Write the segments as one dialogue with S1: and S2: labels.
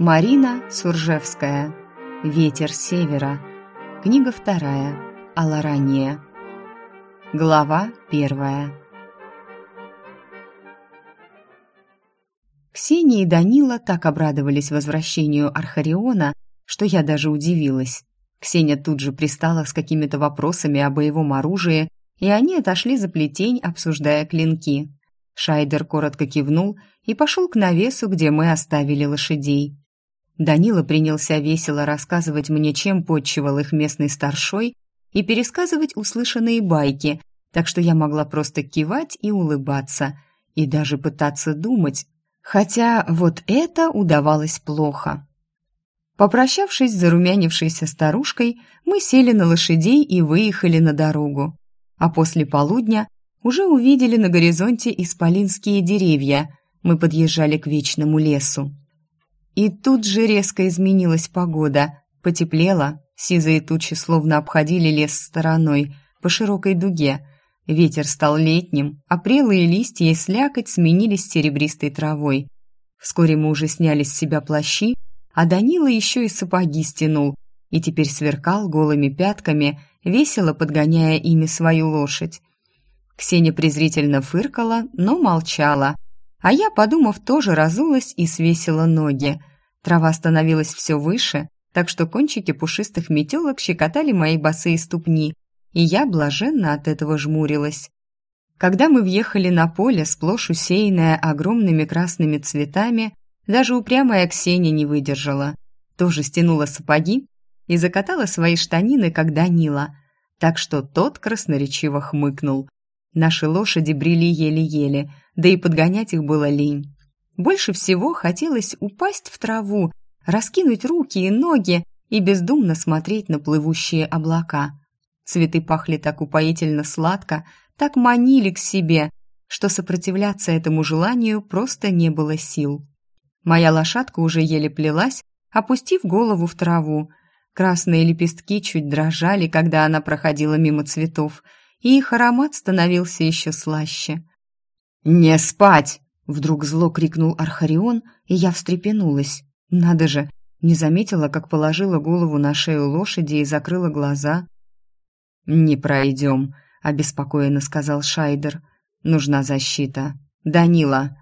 S1: Марина Суржевская. Ветер севера. Книга вторая. Аларания. Глава первая. Ксения и Данила так обрадовались возвращению Архариона, что я даже удивилась. Ксения тут же пристала с какими-то вопросами о боевом оружии, и они отошли за плетень, обсуждая клинки. Шайдер коротко кивнул и пошел к навесу, где мы оставили лошадей. Данила принялся весело рассказывать мне, чем подчивал их местный старшой, и пересказывать услышанные байки, так что я могла просто кивать и улыбаться, и даже пытаться думать, хотя вот это удавалось плохо. Попрощавшись с зарумянившейся старушкой, мы сели на лошадей и выехали на дорогу. А после полудня уже увидели на горизонте исполинские деревья. Мы подъезжали к вечному лесу. И тут же резко изменилась погода. Потеплело, сизые тучи словно обходили лес стороной, по широкой дуге. Ветер стал летним, а прелые листья и слякоть сменились серебристой травой. Вскоре мы уже сняли с себя плащи, а Данила еще и сапоги стянул, и теперь сверкал голыми пятками, весело подгоняя ими свою лошадь. Ксения презрительно фыркала, но молчала, а я, подумав, тоже разулась и свесила ноги. Трава становилась все выше, так что кончики пушистых метелок щекотали мои босые ступни, и я блаженно от этого жмурилась. Когда мы въехали на поле, сплошь усеянное огромными красными цветами, даже упрямая Ксения не выдержала. Тоже стянула сапоги и закатала свои штанины, как Данила, так что тот красноречиво хмыкнул. Наши лошади брели еле-еле, да и подгонять их было лень. Больше всего хотелось упасть в траву, раскинуть руки и ноги и бездумно смотреть на плывущие облака. Цветы пахли так упоительно сладко, так манили к себе, что сопротивляться этому желанию просто не было сил. Моя лошадка уже еле плелась, опустив голову в траву. Красные лепестки чуть дрожали, когда она проходила мимо цветов – и их аромат становился еще слаще. «Не спать!» — вдруг зло крикнул Архарион, и я встрепенулась. «Надо же!» Не заметила, как положила голову на шею лошади и закрыла глаза. «Не пройдем», — обеспокоенно сказал Шайдер. «Нужна защита. Данила!»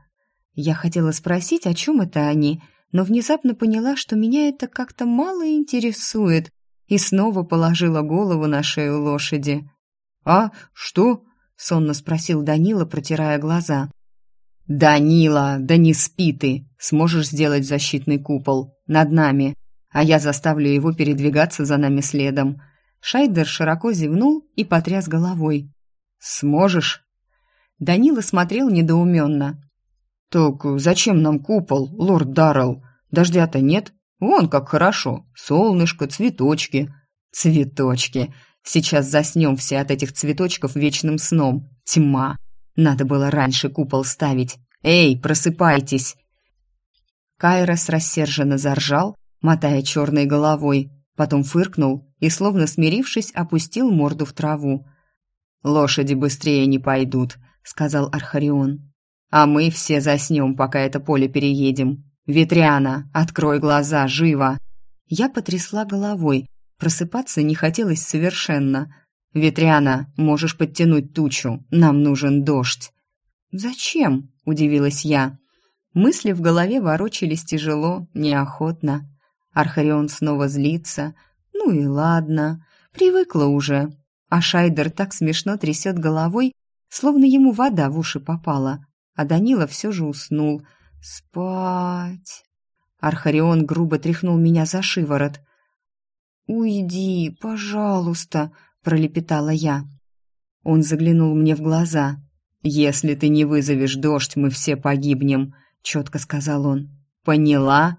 S1: Я хотела спросить, о чем это они, но внезапно поняла, что меня это как-то мало интересует, и снова положила голову на шею лошади. «А, что?» — сонно спросил Данила, протирая глаза. «Данила, да не спи ты! Сможешь сделать защитный купол над нами, а я заставлю его передвигаться за нами следом». Шайдер широко зевнул и потряс головой. «Сможешь?» Данила смотрел недоуменно. «Так зачем нам купол, лорд Даррелл? Дождя-то нет. Вон как хорошо. Солнышко, цветочки». «Цветочки!» Сейчас заснем все от этих цветочков вечным сном. Тьма. Надо было раньше купол ставить. Эй, просыпайтесь!» Кайрос рассерженно заржал, мотая черной головой, потом фыркнул и, словно смирившись, опустил морду в траву. «Лошади быстрее не пойдут», — сказал Архарион. «А мы все заснем, пока это поле переедем. Ветряна, открой глаза, живо!» Я потрясла головой, Просыпаться не хотелось совершенно. «Ветряна, можешь подтянуть тучу, нам нужен дождь». «Зачем?» – удивилась я. Мысли в голове ворочались тяжело, неохотно. Архарион снова злится. Ну и ладно, привыкла уже. А Шайдер так смешно трясет головой, словно ему вода в уши попала. А Данила все же уснул. «Спать!» Архарион грубо тряхнул меня за шиворот – «Уйди, пожалуйста», — пролепетала я. Он заглянул мне в глаза. «Если ты не вызовешь дождь, мы все погибнем», — четко сказал он. «Поняла?»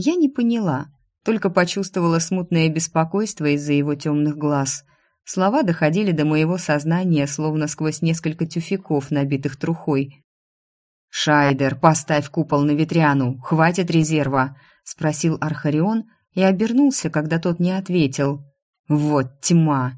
S1: Я не поняла, только почувствовала смутное беспокойство из-за его темных глаз. Слова доходили до моего сознания, словно сквозь несколько тюфяков, набитых трухой. «Шайдер, поставь купол на ветряну, хватит резерва», — спросил Архарион, — и обернулся, когда тот не ответил. «Вот тьма!»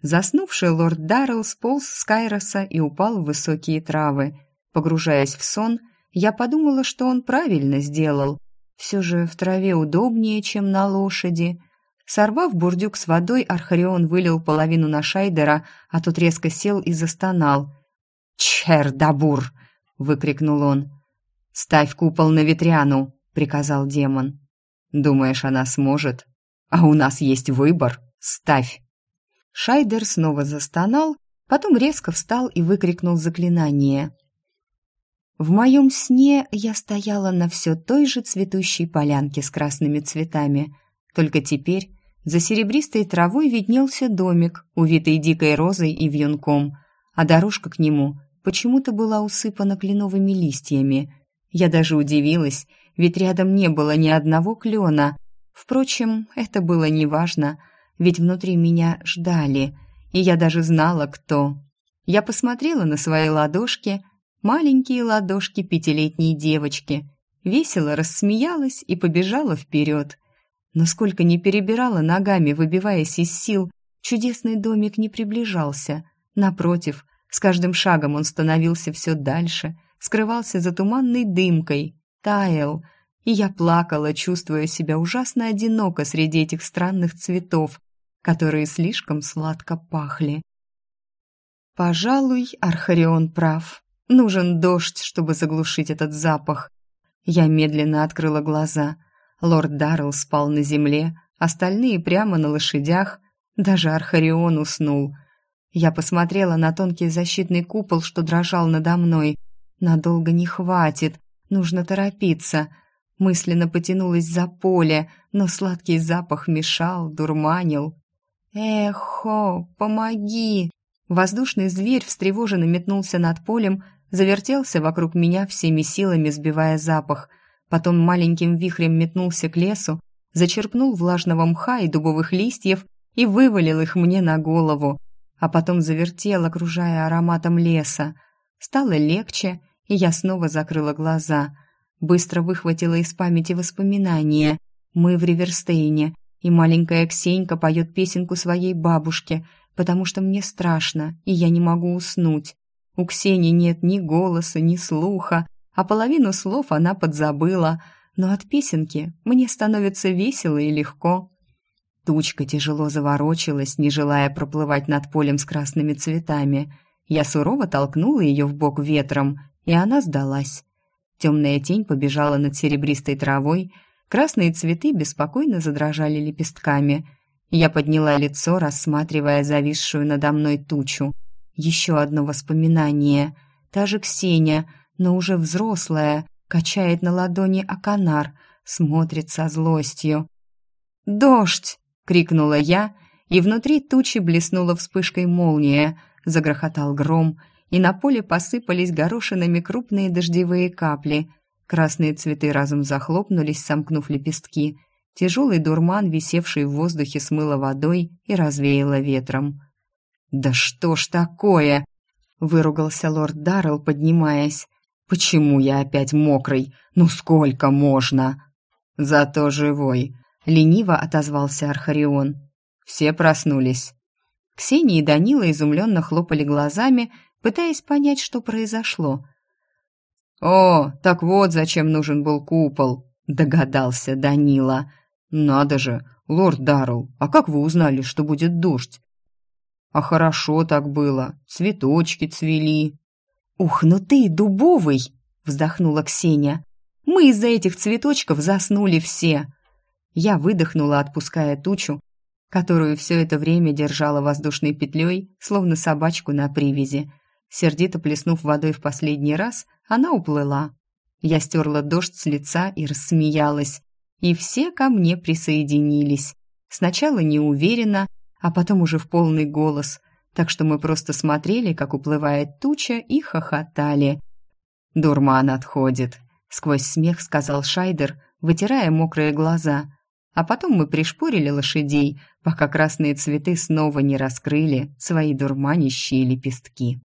S1: Заснувший лорд Даррелл сполз с Кайроса и упал в высокие травы. Погружаясь в сон, я подумала, что он правильно сделал. Все же в траве удобнее, чем на лошади. Сорвав бурдюк с водой, Архарион вылил половину на Шайдера, а тот резко сел и застонал. «Чердабур!» — выкрикнул он. «Ставь купол на ветряну!» — приказал демон. «Думаешь, она сможет? А у нас есть выбор. Ставь!» Шайдер снова застонал, потом резко встал и выкрикнул заклинание. В моем сне я стояла на все той же цветущей полянке с красными цветами, только теперь за серебристой травой виднелся домик, увитый дикой розой и вьюнком, а дорожка к нему почему-то была усыпана кленовыми листьями. Я даже удивилась, ведь рядом не было ни одного клена. Впрочем, это было неважно — ведь внутри меня ждали, и я даже знала, кто. Я посмотрела на свои ладошки, маленькие ладошки пятилетней девочки, весело рассмеялась и побежала вперед. Но сколько ни перебирала ногами, выбиваясь из сил, чудесный домик не приближался. Напротив, с каждым шагом он становился все дальше, скрывался за туманной дымкой, таял, и я плакала, чувствуя себя ужасно одиноко среди этих странных цветов, которые слишком сладко пахли. Пожалуй, Архарион прав. Нужен дождь, чтобы заглушить этот запах. Я медленно открыла глаза. Лорд Даррелл спал на земле, остальные прямо на лошадях. Даже Архарион уснул. Я посмотрела на тонкий защитный купол, что дрожал надо мной. Надолго не хватит, нужно торопиться. Мысленно потянулась за поле, но сладкий запах мешал, дурманил. «Эхо, помоги!» Воздушный зверь встревоженно метнулся над полем, завертелся вокруг меня всеми силами, сбивая запах. Потом маленьким вихрем метнулся к лесу, зачерпнул влажного мха и дубовых листьев и вывалил их мне на голову, а потом завертел, окружая ароматом леса. Стало легче, я снова закрыла глаза. Быстро выхватила из памяти воспоминания. Мы в Риверстейне, и маленькая Ксенька поет песенку своей бабушке, потому что мне страшно, и я не могу уснуть. У Ксении нет ни голоса, ни слуха, а половину слов она подзабыла, но от песенки мне становится весело и легко. Тучка тяжело заворочилась, не желая проплывать над полем с красными цветами. Я сурово толкнула ее в бок ветром, и она сдалась. Темная тень побежала над серебристой травой, Красные цветы беспокойно задрожали лепестками. Я подняла лицо, рассматривая зависшую надо мной тучу. Еще одно воспоминание. Та же Ксения, но уже взрослая, качает на ладони оканар, смотрит со злостью. «Дождь!» — крикнула я, и внутри тучи блеснула вспышкой молния, загрохотал гром, и на поле посыпались горошинами крупные дождевые капли — Красные цветы разом захлопнулись, сомкнув лепестки. Тяжелый дурман, висевший в воздухе, смыло водой и развеяло ветром. «Да что ж такое?» — выругался лорд Даррелл, поднимаясь. «Почему я опять мокрый? Ну сколько можно?» «Зато живой», — лениво отозвался Архарион. «Все проснулись». Ксения и Данила изумленно хлопали глазами, пытаясь понять, что произошло. «О, так вот зачем нужен был купол», — догадался Данила. «Надо же, лорд Даррелл, а как вы узнали, что будет дождь?» «А хорошо так было, цветочки цвели». «Ух, ну ты дубовый!» — вздохнула Ксения. «Мы из-за этих цветочков заснули все». Я выдохнула, отпуская тучу, которую все это время держала воздушной петлей, словно собачку на привязи. Сердито плеснув водой в последний раз, она уплыла. Я стерла дождь с лица и рассмеялась. И все ко мне присоединились. Сначала неуверенно, а потом уже в полный голос. Так что мы просто смотрели, как уплывает туча, и хохотали. «Дурман отходит», — сквозь смех сказал Шайдер, вытирая мокрые глаза. А потом мы пришпорили лошадей, пока красные цветы снова не раскрыли свои дурманящие лепестки.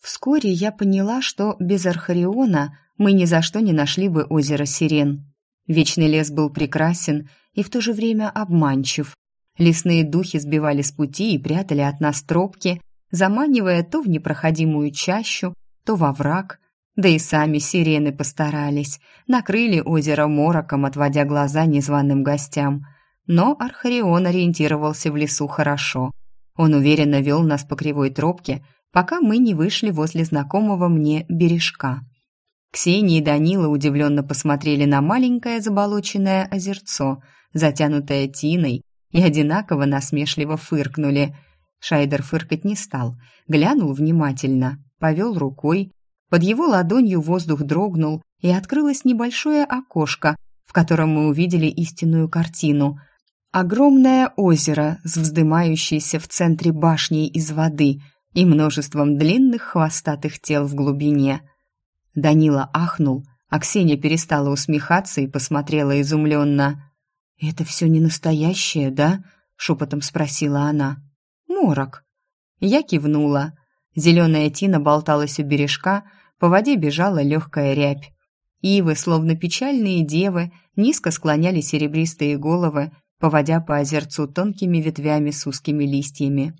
S1: Вскоре я поняла, что без Архариона мы ни за что не нашли бы озеро Сирен. Вечный лес был прекрасен и в то же время обманчив. Лесные духи сбивали с пути и прятали от нас тропки, заманивая то в непроходимую чащу, то во враг. Да и сами сирены постарались, накрыли озеро мороком, отводя глаза незваным гостям. Но Архарион ориентировался в лесу хорошо. Он уверенно вел нас по кривой тропке, пока мы не вышли возле знакомого мне бережка. Ксения и Данила удивленно посмотрели на маленькое заболоченное озерцо, затянутое тиной, и одинаково насмешливо фыркнули. Шайдер фыркать не стал, глянул внимательно, повел рукой. Под его ладонью воздух дрогнул, и открылось небольшое окошко, в котором мы увидели истинную картину. Огромное озеро с вздымающейся в центре башней из воды и множеством длинных хвостатых тел в глубине. Данила ахнул, а Ксения перестала усмехаться и посмотрела изумленно. «Это все не настоящее, да?» — шепотом спросила она. «Морок». Я кивнула. Зеленая тина болталась у бережка, по воде бежала легкая рябь. Ивы, словно печальные девы, низко склоняли серебристые головы, поводя по озерцу тонкими ветвями с узкими листьями.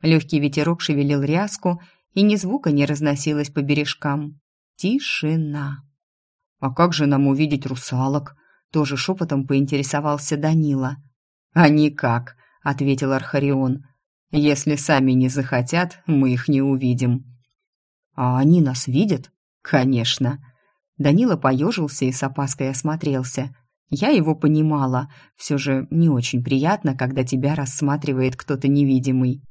S1: Легкий ветерок шевелил ряску, и ни звука не разносилось по бережкам. Тишина. «А как же нам увидеть русалок?» Тоже шепотом поинтересовался Данила. «А никак», — ответил Архарион. «Если сами не захотят, мы их не увидим». «А они нас видят?» «Конечно». Данила поежился и с опаской осмотрелся. Я его понимала. Все же не очень приятно, когда тебя рассматривает кто-то невидимый.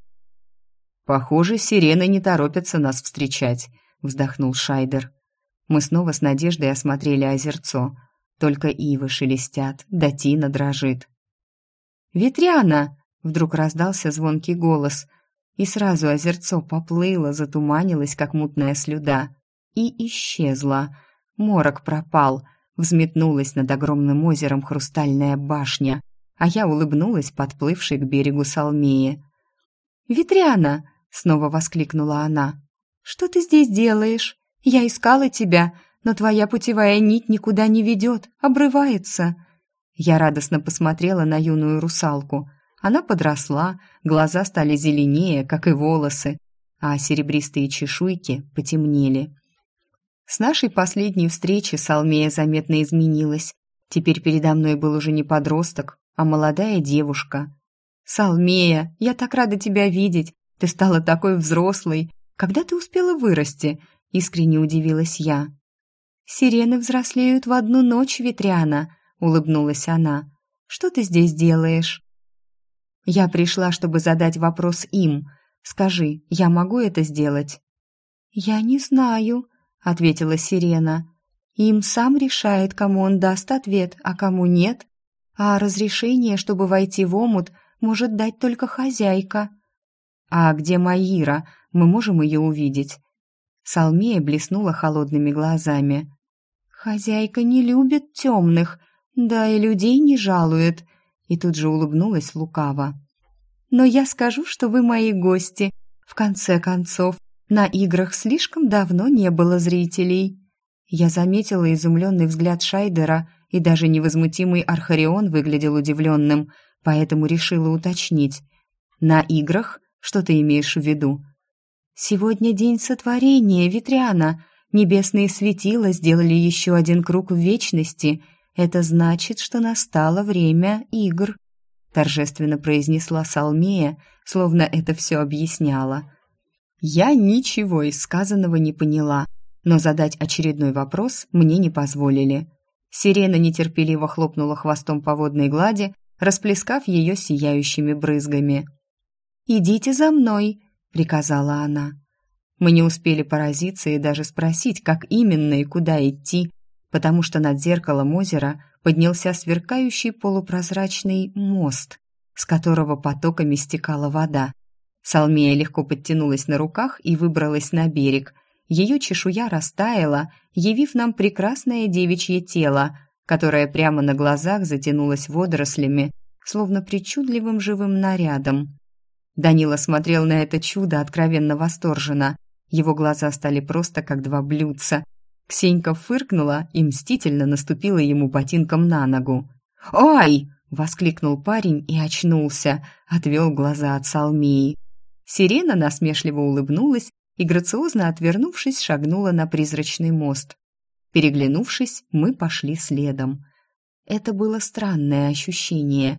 S1: «Похоже, сирены не торопятся нас встречать», — вздохнул Шайдер. Мы снова с надеждой осмотрели озерцо. Только ивы шелестят, да тина дрожит. «Ветряна!» — вдруг раздался звонкий голос, и сразу озерцо поплыло, затуманилось, как мутная слюда, и исчезло. Морок пропал, взметнулась над огромным озером хрустальная башня, а я улыбнулась подплывшей к берегу Салмеи. «Ветряна!» — снова воскликнула она. «Что ты здесь делаешь? Я искала тебя, но твоя путевая нить никуда не ведет, обрывается». Я радостно посмотрела на юную русалку. Она подросла, глаза стали зеленее, как и волосы, а серебристые чешуйки потемнели. С нашей последней встречи Салмея заметно изменилась. Теперь передо мной был уже не подросток, а молодая девушка. «Салмея, я так рада тебя видеть! Ты стала такой взрослой! Когда ты успела вырасти?» — искренне удивилась я. «Сирены взрослеют в одну ночь, Ветряна», — улыбнулась она. «Что ты здесь делаешь?» «Я пришла, чтобы задать вопрос им. Скажи, я могу это сделать?» «Я не знаю», — ответила Сирена. «Им сам решает, кому он даст ответ, а кому нет. А разрешение, чтобы войти в омут, может дать только хозяйка». «А где Маира? Мы можем ее увидеть?» Салмея блеснула холодными глазами. «Хозяйка не любит темных, да и людей не жалует», и тут же улыбнулась лукаво. «Но я скажу, что вы мои гости. В конце концов, на играх слишком давно не было зрителей». Я заметила изумленный взгляд Шайдера, и даже невозмутимый Архарион выглядел удивленным, поэтому решила уточнить. «На играх? Что ты имеешь в виду?» «Сегодня день сотворения, Ветряна. Небесные светила сделали еще один круг в вечности. Это значит, что настало время игр», — торжественно произнесла Салмея, словно это все объясняла. Я ничего из сказанного не поняла, но задать очередной вопрос мне не позволили. Сирена нетерпеливо хлопнула хвостом по водной глади, расплескав ее сияющими брызгами. «Идите за мной», — приказала она. Мы не успели поразиться и даже спросить, как именно и куда идти, потому что над зеркалом озера поднялся сверкающий полупрозрачный мост, с которого потоками стекала вода. Салмея легко подтянулась на руках и выбралась на берег. Ее чешуя растаяла, явив нам прекрасное девичье тело, которое прямо на глазах затянулось водорослями, словно причудливым живым нарядом. Данила смотрел на это чудо откровенно восторженно. Его глаза стали просто как два блюдца. Ксенька фыркнула и мстительно наступила ему ботинком на ногу. «Ой!» — воскликнул парень и очнулся, отвел глаза от Салмии. Сирена насмешливо улыбнулась и, грациозно отвернувшись, шагнула на призрачный мост. Переглянувшись, мы пошли следом. Это было странное ощущение.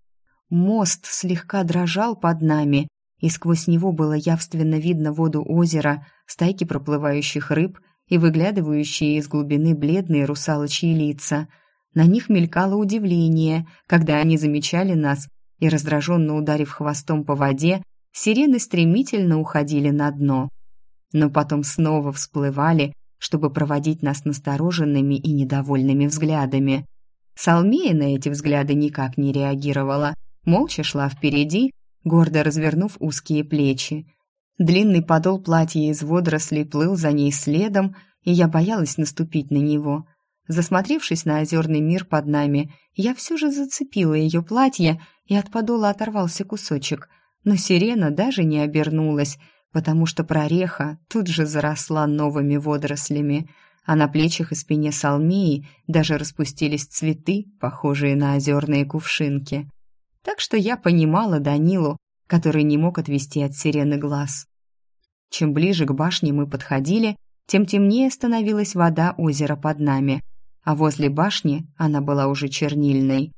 S1: Мост слегка дрожал под нами, и сквозь него было явственно видно воду озера, стайки проплывающих рыб и выглядывающие из глубины бледные русалочьи лица. На них мелькало удивление, когда они замечали нас, и, раздраженно ударив хвостом по воде, сирены стремительно уходили на дно. Но потом снова всплывали, чтобы проводить нас настороженными и недовольными взглядами. Салмея на эти взгляды никак не реагировала, молча шла впереди, гордо развернув узкие плечи. Длинный подол платья из водорослей плыл за ней следом, и я боялась наступить на него. Засмотревшись на озерный мир под нами, я все же зацепила ее платье, и от подола оторвался кусочек, но сирена даже не обернулась, потому что прореха тут же заросла новыми водорослями, а на плечах и спине Салмеи даже распустились цветы, похожие на озерные кувшинки. Так что я понимала Данилу, который не мог отвести от сирены глаз. Чем ближе к башне мы подходили, тем темнее становилась вода озера под нами, а возле башни она была уже чернильной.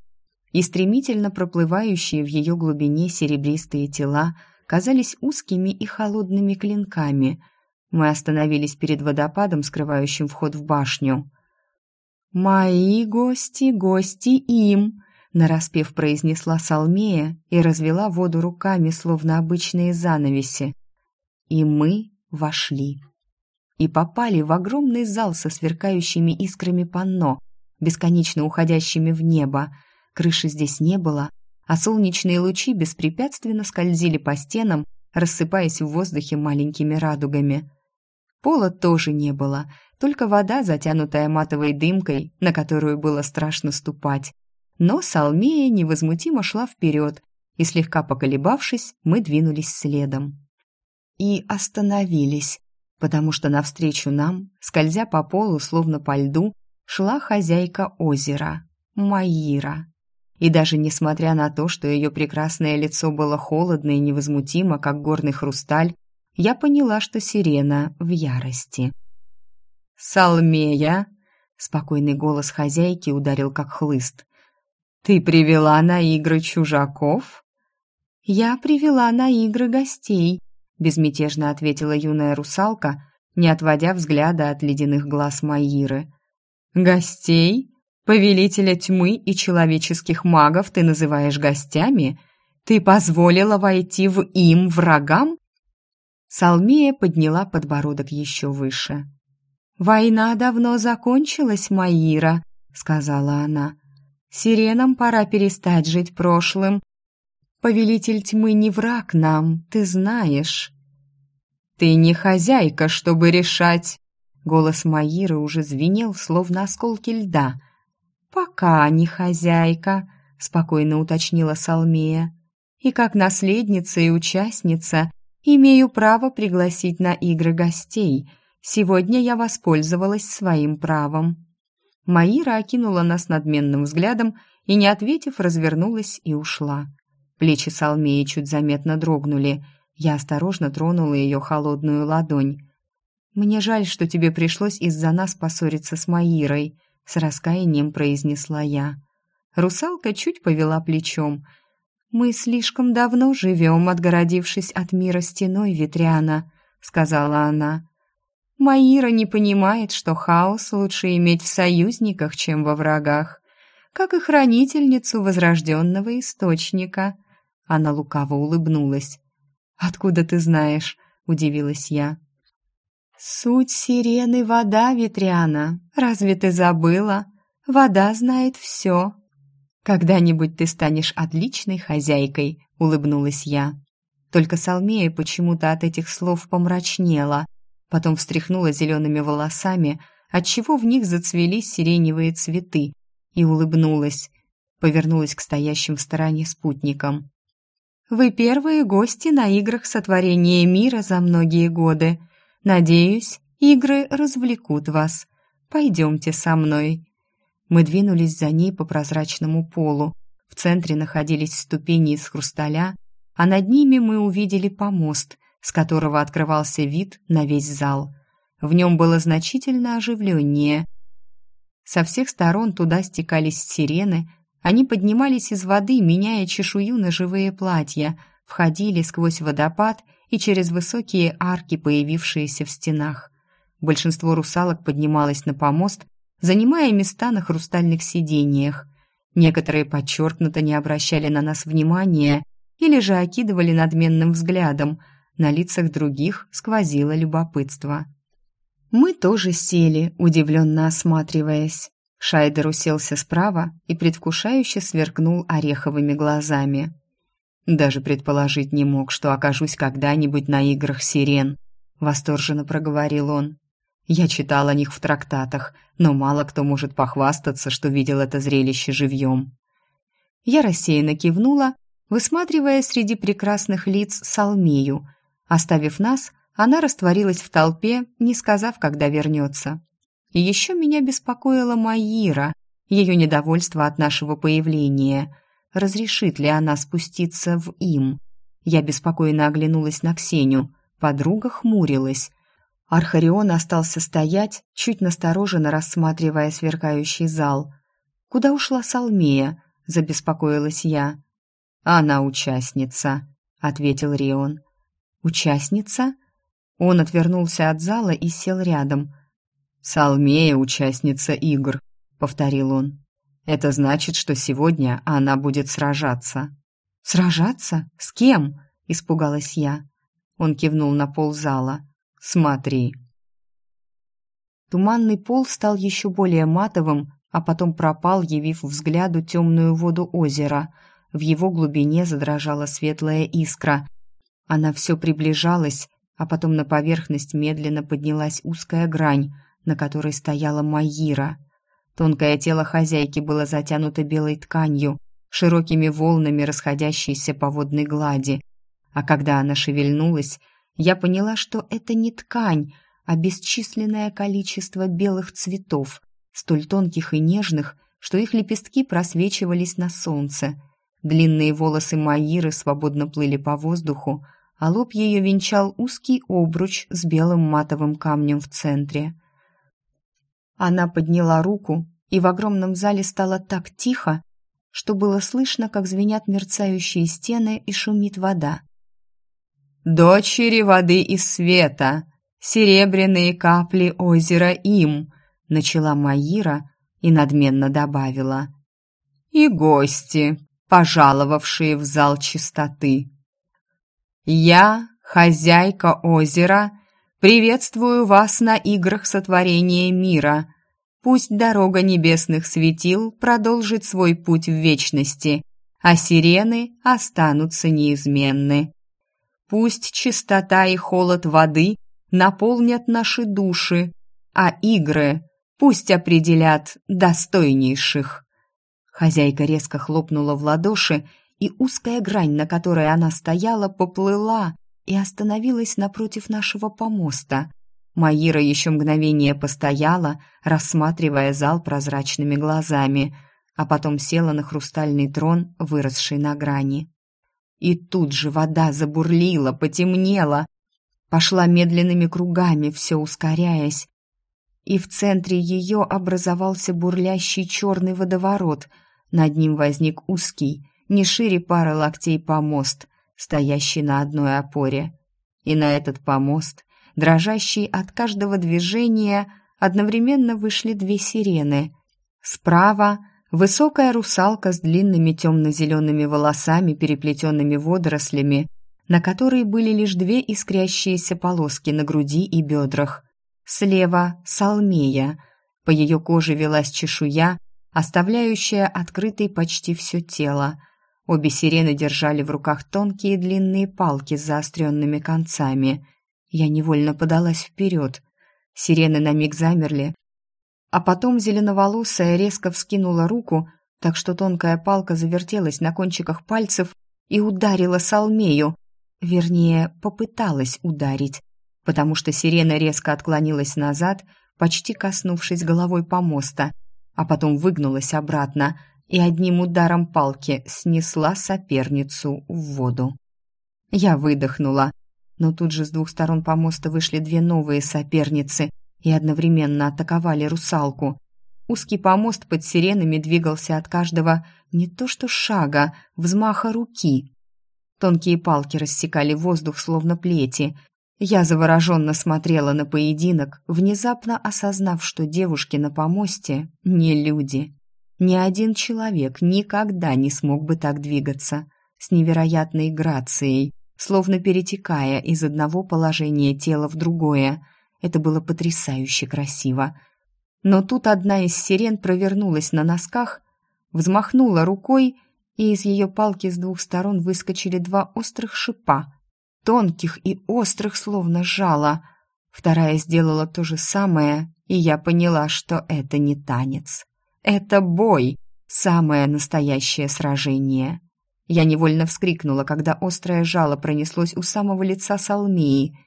S1: И стремительно проплывающие в ее глубине серебристые тела казались узкими и холодными клинками. Мы остановились перед водопадом, скрывающим вход в башню. «Мои гости, гости им!» Нараспев произнесла Салмея и развела воду руками, словно обычные занавеси. И мы вошли. И попали в огромный зал со сверкающими искрами панно, бесконечно уходящими в небо. Крыши здесь не было, а солнечные лучи беспрепятственно скользили по стенам, рассыпаясь в воздухе маленькими радугами. Пола тоже не было, только вода, затянутая матовой дымкой, на которую было страшно ступать. Но Салмея невозмутимо шла вперед, и, слегка поколебавшись, мы двинулись следом. И остановились, потому что навстречу нам, скользя по полу, словно по льду, шла хозяйка озера, Маира. И даже несмотря на то, что ее прекрасное лицо было холодно и невозмутимо, как горный хрусталь, я поняла, что сирена в ярости. «Салмея!» — спокойный голос хозяйки ударил как хлыст. «Ты привела на игры чужаков?» «Я привела на игры гостей», — безмятежно ответила юная русалка, не отводя взгляда от ледяных глаз Майиры. «Гостей?» Повелителя тьмы и человеческих магов ты называешь гостями? Ты позволила войти в им врагам?» Салмия подняла подбородок еще выше. «Война давно закончилась, Маира», — сказала она. «Сиренам пора перестать жить прошлым. Повелитель тьмы не враг нам, ты знаешь». «Ты не хозяйка, чтобы решать!» Голос Маиры уже звенел, словно осколки льда — «Пока не хозяйка», — спокойно уточнила Салмея. «И как наследница и участница имею право пригласить на игры гостей. Сегодня я воспользовалась своим правом». Маира окинула нас надменным взглядом и, не ответив, развернулась и ушла. Плечи Салмеи чуть заметно дрогнули. Я осторожно тронула ее холодную ладонь. «Мне жаль, что тебе пришлось из-за нас поссориться с Маирой», с раскаянием произнесла я. Русалка чуть повела плечом. «Мы слишком давно живем, отгородившись от мира стеной ветряна», — сказала она. «Маира не понимает, что хаос лучше иметь в союзниках, чем во врагах, как и хранительницу возрожденного источника». Она лукаво улыбнулась. «Откуда ты знаешь?» — удивилась я. «Суть сирены — вода, Ветряна. Разве ты забыла? Вода знает все». «Когда-нибудь ты станешь отличной хозяйкой», — улыбнулась я. Только Салмея почему-то от этих слов помрачнела, потом встряхнула зелеными волосами, отчего в них зацвели сиреневые цветы, и улыбнулась, повернулась к стоящим в стороне спутникам. «Вы первые гости на играх сотворения мира за многие годы», Надеюсь, игры развлекут вас. Пойдемте со мной». Мы двинулись за ней по прозрачному полу. В центре находились ступени из хрусталя, а над ними мы увидели помост, с которого открывался вид на весь зал. В нем было значительно оживленнее. Со всех сторон туда стекались сирены, они поднимались из воды, меняя чешую на живые платья, входили сквозь водопад и через высокие арки, появившиеся в стенах. Большинство русалок поднималось на помост, занимая места на хрустальных сиденьях. Некоторые подчеркнуто не обращали на нас внимания или же окидывали надменным взглядом. На лицах других сквозило любопытство. Мы тоже сели, удивленно осматриваясь. Шайдер уселся справа и предвкушающе сверкнул ореховыми глазами. «Даже предположить не мог, что окажусь когда-нибудь на играх сирен», — восторженно проговорил он. «Я читал о них в трактатах, но мало кто может похвастаться, что видел это зрелище живьем». Я рассеянно кивнула, высматривая среди прекрасных лиц Салмею. Оставив нас, она растворилась в толпе, не сказав, когда вернется. И еще меня беспокоила Майира, ее недовольство от нашего появления. Разрешит ли она спуститься в им? Я беспокойно оглянулась на Ксению. Подруга хмурилась. Архарион остался стоять, чуть настороженно рассматривая сверкающий зал. «Куда ушла Салмея?» – забеспокоилась я. «Она участница», — ответил Рион. «Участница?» Он отвернулся от зала и сел рядом. «Салмея — участница игр», — повторил он. «Это значит, что сегодня она будет сражаться». «Сражаться? С кем?» — испугалась я. Он кивнул на пол зала. «Смотри». Туманный пол стал еще более матовым, а потом пропал, явив взгляду темную воду озера — в его глубине задрожала светлая искра. Она все приближалась, а потом на поверхность медленно поднялась узкая грань, на которой стояла Майира. Тонкое тело хозяйки было затянуто белой тканью, широкими волнами расходящейся по водной глади. А когда она шевельнулась, я поняла, что это не ткань, а бесчисленное количество белых цветов, столь тонких и нежных, что их лепестки просвечивались на солнце. Длинные волосы Маиры свободно плыли по воздуху, а лоб ее венчал узкий обруч с белым матовым камнем в центре. Она подняла руку, и в огромном зале стало так тихо, что было слышно, как звенят мерцающие стены и шумит вода. «Дочери воды и света! Серебряные капли озера им!» — начала Маира и надменно добавила. «И гости, пожаловавшие в зал чистоты. «Я, хозяйка озера, приветствую вас на играх сотворения мира. Пусть дорога небесных светил продолжит свой путь в вечности, а сирены останутся неизменны. Пусть чистота и холод воды наполнят наши души, а игры пусть определят достойнейших». Хозяйка резко хлопнула в ладоши, и узкая грань, на которой она стояла, поплыла и остановилась напротив нашего помоста. Маира еще мгновение постояла, рассматривая зал прозрачными глазами, а потом села на хрустальный трон, выросший на грани. И тут же вода забурлила, потемнела, пошла медленными кругами, все ускоряясь, и в центре ее образовался бурлящий черный водоворот — над ним возник узкий, не шире пары локтей помост, стоящий на одной опоре. И на этот помост, дрожащий от каждого движения, одновременно вышли две сирены. Справа высокая русалка с длинными темно-зелеными волосами, переплетенными водорослями, на которой были лишь две искрящиеся полоски на груди и бедрах. Слева — салмея. По ее коже велась чешуя, оставляющая открытой почти все тело. Обе сирены держали в руках тонкие длинные палки с заостренными концами. Я невольно подалась вперед. Сирены на миг замерли, а потом зеленоволосая резко вскинула руку, так что тонкая палка завертелась на кончиках пальцев и ударила Салмею, вернее, попыталась ударить, потому что сирена резко отклонилась назад, почти коснувшись головой помоста — а потом выгнулась обратно и одним ударом палки снесла соперницу в воду. Я выдохнула. Но тут же с двух сторон помоста вышли две новые соперницы и одновременно атаковали русалку. Узкий помост под сиренами двигался от каждого не то что шага, взмаха руки. Тонкие палки рассекали воздух, словно плети. Я завороженно смотрела на поединок, внезапно осознав, что девушки на помосте не люди. Ни один человек никогда не смог бы так двигаться, с невероятной грацией, словно перетекая из одного положения тела в другое. Это было потрясающе красиво. Но тут одна из сирен провернулась на носках, взмахнула рукой, и из ее палки с двух сторон выскочили два острых шипа, тонких и острых, словно жало. Вторая сделала то же самое, и я поняла, что это не танец. Это бой, самое настоящее сражение. Я невольно вскрикнула, когда острое жало пронеслось у самого лица Салмии.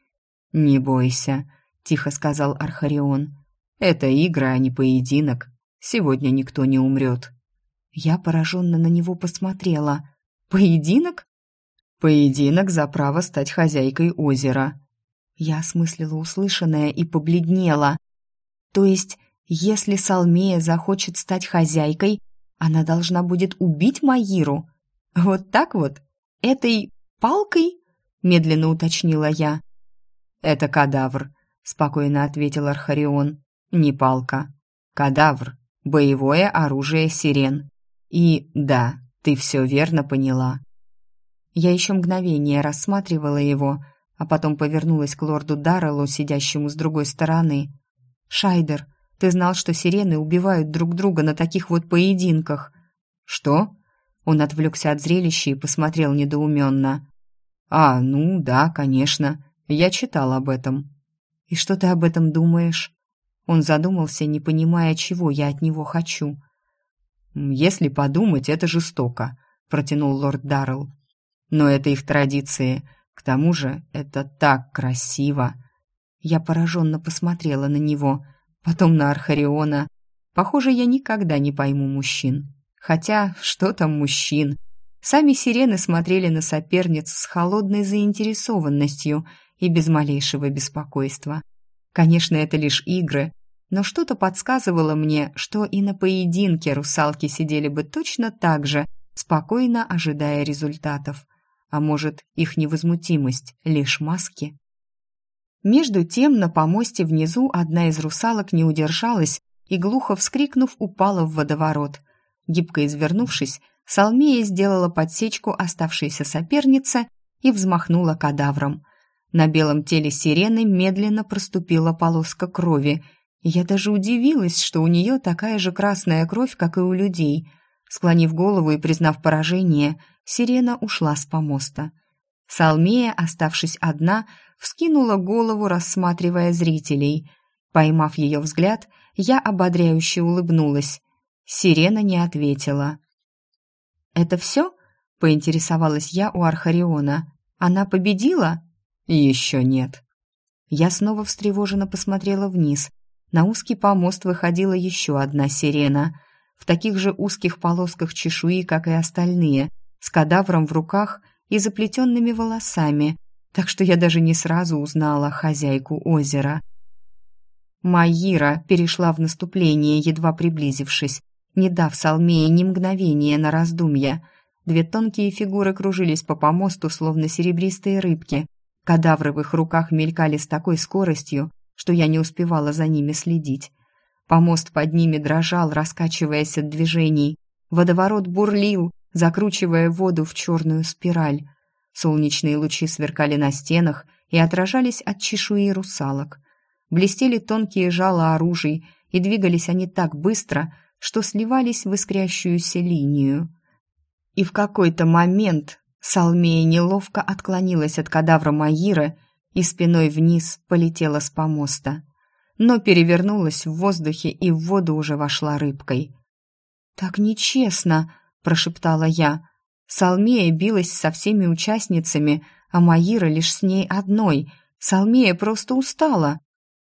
S1: «Не бойся», — тихо сказал Архарион. «Это игры, а не поединок. Сегодня никто не умрет». Я пораженно на него посмотрела. «Поединок?» «Поединок за право стать хозяйкой озера». Я осмыслила услышанное и побледнела. «То есть, если Салмея захочет стать хозяйкой, она должна будет убить Маиру?» «Вот так вот? Этой палкой?» — медленно уточнила я. «Это кадавр», — спокойно ответил Архарион. «Не палка. Кадавр. Боевое оружие сирен. И да, ты все верно поняла». Я еще мгновение рассматривала его, а потом повернулась к лорду Дарреллу, сидящему с другой стороны. «Шайдер, ты знал, что сирены убивают друг друга на таких вот поединках?» «Что?» Он отвлекся от зрелища и посмотрел недоуменно. «А, ну да, конечно. Я читал об этом». «И что ты об этом думаешь?» Он задумался, не понимая, чего я от него хочу. «Если подумать, это жестоко», — протянул лорд Даррелл. «Но это их традиции. К тому же это так красиво». Я пораженно посмотрела на него, потом на Архариона. Похоже, я никогда не пойму мужчин. Хотя, что там мужчин? Сами сирены смотрели на соперниц с холодной заинтересованностью и без малейшего беспокойства. Конечно, это лишь игры, но что-то подсказывало мне, что и на поединке русалки сидели бы точно так же, спокойно ожидая результатов. А может, их невозмутимость — лишь маски? Между тем на помосте внизу одна из русалок не удержалась и, глухо вскрикнув, упала в водоворот — Гибко извернувшись, Салмея сделала подсечку оставшейся сопернице и взмахнула кадавром. На белом теле сирены медленно проступила полоска крови. Я даже удивилась, что у нее такая же красная кровь, как и у людей. Склонив голову и признав поражение, сирена ушла с помоста. Салмея, оставшись одна, вскинула голову, рассматривая зрителей. Поймав ее взгляд, я ободряюще улыбнулась. Сирена не ответила. «Это все?» — поинтересовалась я у Архариона. «Она победила?» «Еще нет». Я снова встревоженно посмотрела вниз. На узкий помост выходила еще одна сирена. В таких же узких полосках чешуи, как и остальные, с кадавром в руках и заплетенными волосами, так что я даже не сразу узнала хозяйку озера. Маира перешла в наступление, едва приблизившись не дав Салмее ни мгновения на раздумья. Две тонкие фигуры кружились по помосту, словно серебристые рыбки. Кадавры в их руках мелькали с такой скоростью, что я не успевала за ними следить. Помост под ними дрожал, раскачиваясь от движений. Водоворот бурлил, закручивая воду в черную спираль. Солнечные лучи сверкали на стенах и отражались от чешуи русалок. Блестели тонкие жала оружий, и двигались они так быстро, что сливались в искрящуюся линию. И в какой-то момент Салмея неловко отклонилась от кадавра Маира и спиной вниз полетела с помоста, но перевернулась в воздухе и в воду уже вошла рыбкой. «Так нечестно», — прошептала я. Салмея билась со всеми участницами, а Маира лишь с ней одной. Салмея просто устала.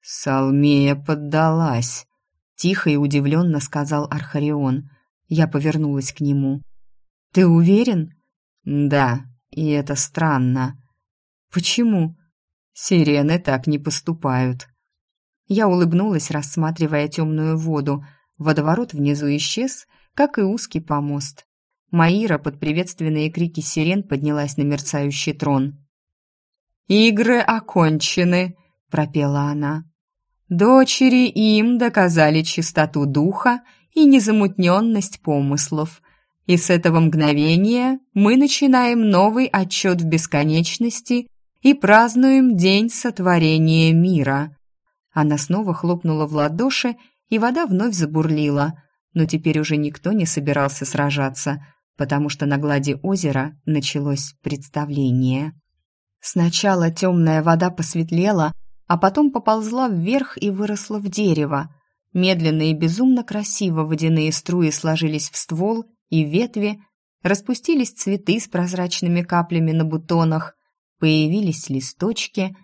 S1: «Салмея поддалась», Тихо и удивленно сказал Архарион. Я повернулась к нему. «Ты уверен?» «Да, и это странно». «Почему? Сирены так не поступают. Я улыбнулась, рассматривая темную воду. Водоворот внизу исчез, как и узкий помост. Маира под приветственные крики сирен поднялась на мерцающий трон. «Игры окончены», — пропела она. «Дочери им доказали чистоту духа и незамутненность помыслов. И с этого мгновения мы начинаем новый отчет в бесконечности и празднуем День сотворения мира». Она снова хлопнула в ладоши, и вода вновь забурлила, но теперь уже никто не собирался сражаться, потому что на глади озера началось представление. Сначала темная вода посветлела, а потом поползла вверх и выросла в дерево. Медленно и безумно красиво водяные струи сложились в ствол и ветви, распустились цветы с прозрачными каплями на бутонах, появились листочки.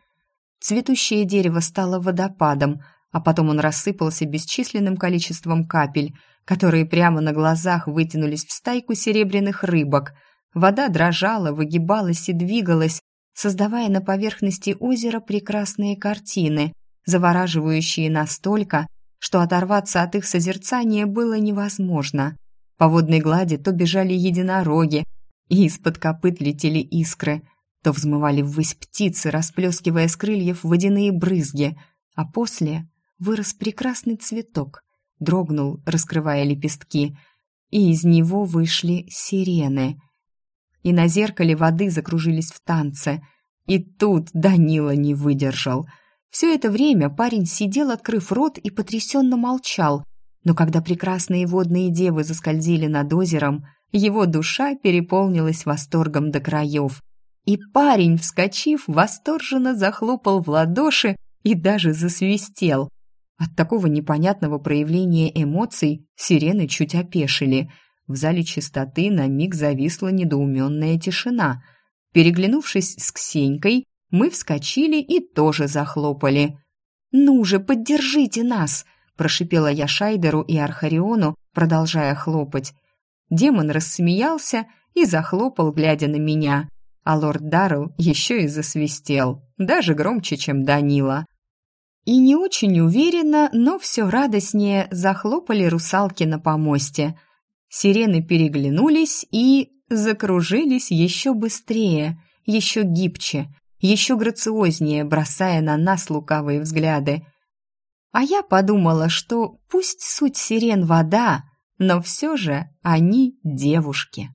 S1: Цветущее дерево стало водопадом, а потом он рассыпался бесчисленным количеством капель, которые прямо на глазах вытянулись в стайку серебряных рыбок. Вода дрожала, выгибалась и двигалась, создавая на поверхности озера прекрасные картины, завораживающие настолько, что оторваться от их созерцания было невозможно. По водной глади то бежали единороги, и из-под копыт летели искры, то взмывали ввысь птицы, расплескивая с крыльев водяные брызги, а после вырос прекрасный цветок, дрогнул, раскрывая лепестки, и из него вышли сирены — и на зеркале воды закружились в танце. И тут Данила не выдержал. Все это время парень сидел, открыв рот, и потрясенно молчал. Но когда прекрасные водные девы заскользили над озером, его душа переполнилась восторгом до краев. И парень, вскочив, восторженно захлопал в ладоши и даже засвистел. От такого непонятного проявления эмоций сирены чуть опешили – в зале чистоты на миг зависла недоуменная тишина. Переглянувшись с Ксенькой, мы вскочили и тоже захлопали. «Ну же, поддержите нас!» – прошипела я Шайдеру и Архариону, продолжая хлопать. Демон рассмеялся и захлопал, глядя на меня. А лорд Даррелл еще и засвистел, даже громче, чем Данила. И не очень уверенно, но все радостнее захлопали русалки на помосте – Сирены переглянулись и закружились еще быстрее, еще гибче, еще грациознее, бросая на нас лукавые взгляды. А я подумала, что пусть суть сирен вода, но все же они девушки.